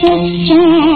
sister